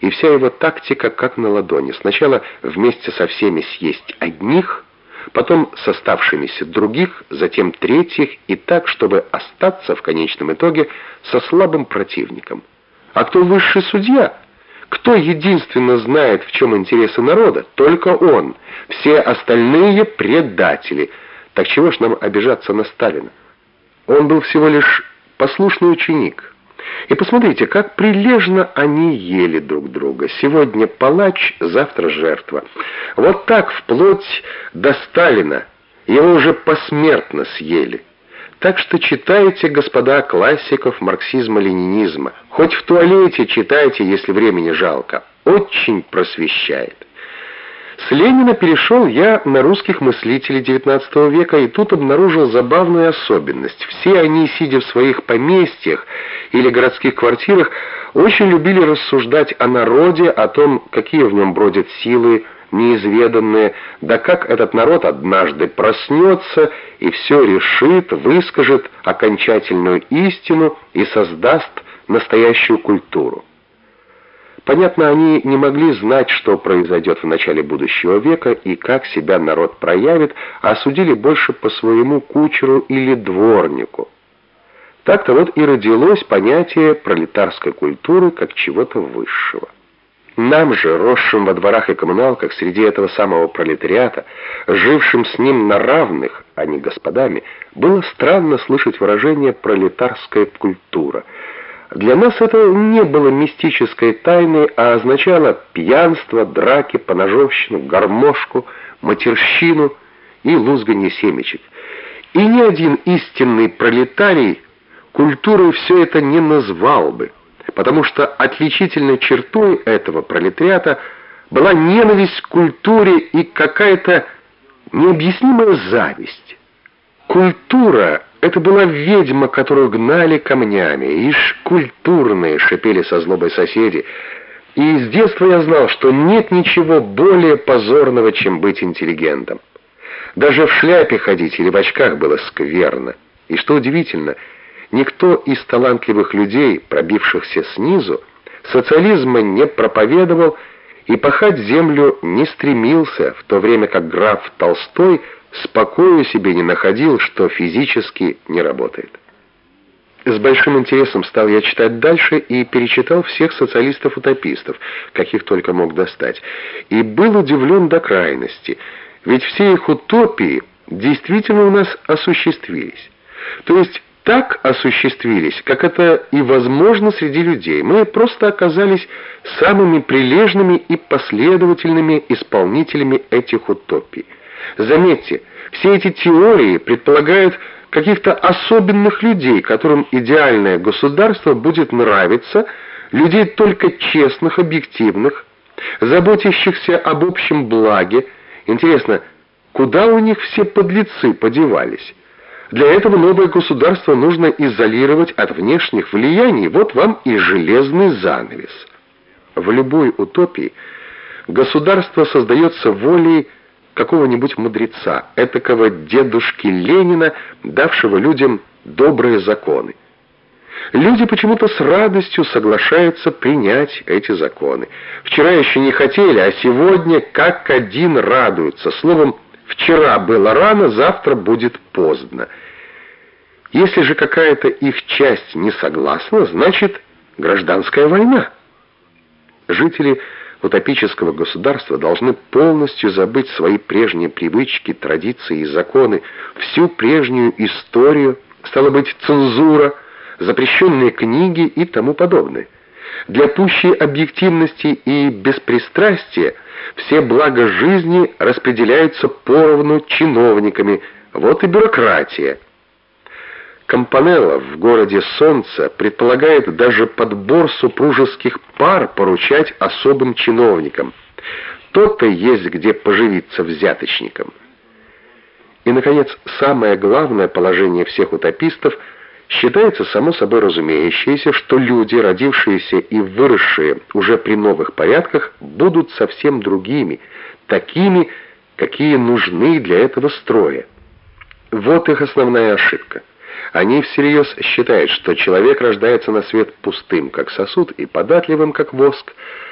и вся его тактика как на ладони. Сначала вместе со всеми съесть одних, потом с оставшимися других, затем третьих, и так, чтобы остаться в конечном итоге со слабым противником. А кто высший судья? Кто единственно знает, в чем интересы народа? Только он. Все остальные предатели. Так чего ж нам обижаться на Сталина? Он был всего лишь послушный ученик. И посмотрите, как прилежно они ели друг друга. Сегодня палач, завтра жертва. Вот так вплоть до Сталина. Его уже посмертно съели. Так что читайте, господа, классиков марксизма-ленинизма. Хоть в туалете читайте, если времени жалко. Очень просвещает. С Ленина перешел я на русских мыслителей XIX века и тут обнаружил забавную особенность. Все они, сидя в своих поместьях или городских квартирах, очень любили рассуждать о народе, о том, какие в нем бродят силы, неизведанные, да как этот народ однажды проснется и все решит, выскажет окончательную истину и создаст настоящую культуру. Понятно, они не могли знать, что произойдет в начале будущего века и как себя народ проявит, а судили больше по своему кучеру или дворнику. Так-то вот и родилось понятие пролетарской культуры как чего-то высшего. Нам же, росшим во дворах и коммуналках среди этого самого пролетариата, жившим с ним на равных, а не господами, было странно слышать выражение «пролетарская культура», для нас это не было мистической тайной, а означало пьянство, драки, поножовщину, гармошку, матерщину и лузганье семечек. И ни один истинный пролетарий культурой все это не назвал бы, потому что отличительной чертой этого пролетариата была ненависть к культуре и какая-то необъяснимая зависть. Культура — это была ведьма, которую гнали камнями. Ишь, культурные, шипели со злобой соседи. И с детства я знал, что нет ничего более позорного, чем быть интеллигентом. Даже в шляпе ходить или в очках было скверно. И что удивительно, никто из талантливых людей, пробившихся снизу, социализма не проповедовал и пахать землю не стремился, в то время как граф Толстой – спокою себе не находил, что физически не работает. С большим интересом стал я читать дальше и перечитал всех социалистов-утопистов, каких только мог достать, и был удивлен до крайности, ведь все их утопии действительно у нас осуществились. То есть так осуществились, как это и возможно среди людей. Мы просто оказались самыми прилежными и последовательными исполнителями этих утопий. Заметьте, все эти теории предполагают каких-то особенных людей, которым идеальное государство будет нравиться, людей только честных, объективных, заботящихся об общем благе. Интересно, куда у них все подлецы подевались? Для этого новое государство нужно изолировать от внешних влияний. Вот вам и железный занавес. В любой утопии государство создается волей какого-нибудь мудреца, этакого дедушки Ленина, давшего людям добрые законы. Люди почему-то с радостью соглашаются принять эти законы. Вчера еще не хотели, а сегодня как один радуются. Словом, вчера было рано, завтра будет поздно. Если же какая-то их часть не согласна, значит гражданская война. Жители утопического государства должны полностью забыть свои прежние привычки, традиции и законы, всю прежнюю историю, стало быть, цензура, запрещенные книги и тому подобное. Для пущей объективности и беспристрастия все блага жизни распределяются поровну чиновниками, вот и бюрократия – Компанелло в городе Солнце предполагает даже подбор супружеских пар поручать особым чиновникам. То-то есть где поживиться взяточникам. И, наконец, самое главное положение всех утопистов считается само собой разумеющееся, что люди, родившиеся и выросшие уже при новых порядках, будут совсем другими, такими, какие нужны для этого строя. Вот их основная ошибка. Они всерьез считают, что человек рождается на свет пустым, как сосуд, и податливым, как воск,